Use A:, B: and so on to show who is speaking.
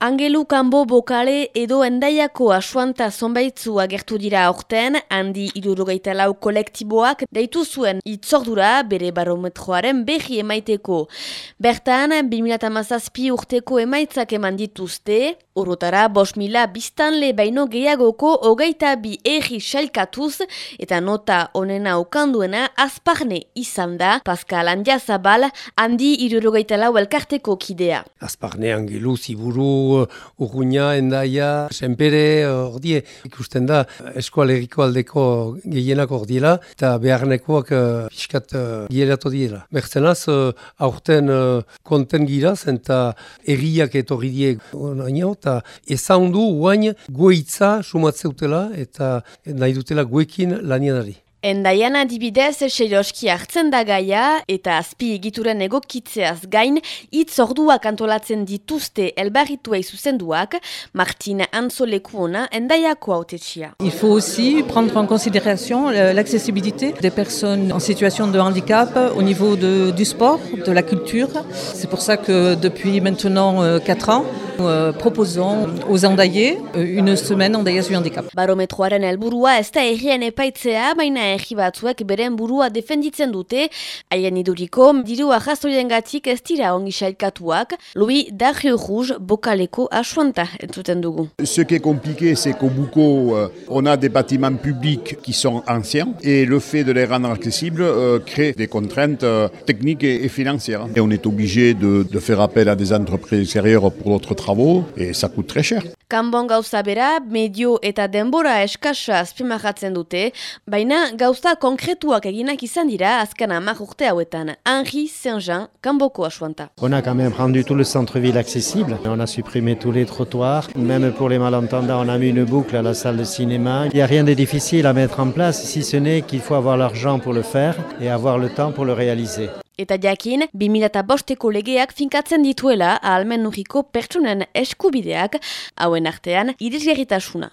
A: Angelu kanbo bokale edo endaiako asuanta zonbaitzu agertu dira aurten, handi irurogeita lau kolektiboak deitu zuen itzordura bere barometroaren behi emaiteko. Bertan, 2008 urteko emaitzak eman dituzte, orotara bos mila biztanle baino gehiagoko hogeita bi erri sailkatuz eta nota onena okanduena azparne izan da, Pascal Andiazabal, handi irurogeita lau elkarteko kidea.
B: Azparne Angelu, Ziburu, urruña, endaia, senpere, ordie, ikusten da, eskualeriko aldeko gehienak ordiela, eta beharnekoak uh, piskat uh, gieratu diela. Mertzenaz, uh, aurten uh, konten giraz, eta erriak etorri die naino, eta ezaundu guain goitza sumatzeutela, eta nahi dutela guekin lanianari.
A: Endaian adibidez, seiroski hartzen da gaia eta azpi egituren egokitzeaz gain, hitz orduak antolatzen dituzte elbarrituei zuzenduak, Martin Anzolekuona endaiako autetxia.
C: Il faut aussi prendre en considération l'accessibilité des personnes en situation de handicap au niveau de, du sport, de la culture. C'est pour ça que depuis maintenant 4 euh, ans, nous euh, proposons aux endaillés euh, une semaine du handicap.
A: Barometroaren helburua ez da errien epaitzea, baina erri batzuek beren burua defenditzen dute, haien iduriko, diru ahazoien gatik ez dira ongi sailkatuak, Louis Dario Rouge, bokaleko asuanta entzuten dugu.
D: Ce qui est compliqué, c'est qu'au euh, on a des bâtiments publics qui sont anciens, et le fait de les rendre accessibles euh, crée des contraintes euh, techniques et, et, financières. Et on est obligé de, de faire appel à des entreprises extérieures pour d'autres travaux, et ça coûte très cher.
A: Kanbon gauza bera, medio eta denbora eskasa azpimarratzen dute, baina gauza konkretuak eginak izan dira azken amak urte hauetan. Henri Saint-Jean, Kanboko asuanta.
E: On a quand même rendu tout le centre-ville accessible. On a supprimé tous les trottoirs. Même pour les malentendants, on a mis une boucle à la salle de cinéma. Il n'y a rien de difficile à mettre en place, si ce n'est qu'il faut avoir l'argent pour le faire et avoir le temps pour le réaliser.
A: Eta jakin, 2005eko legeak finkatzen dituela ahalmen nuriko pertsonen eskubideak, hauen artean, irisgerritasuna.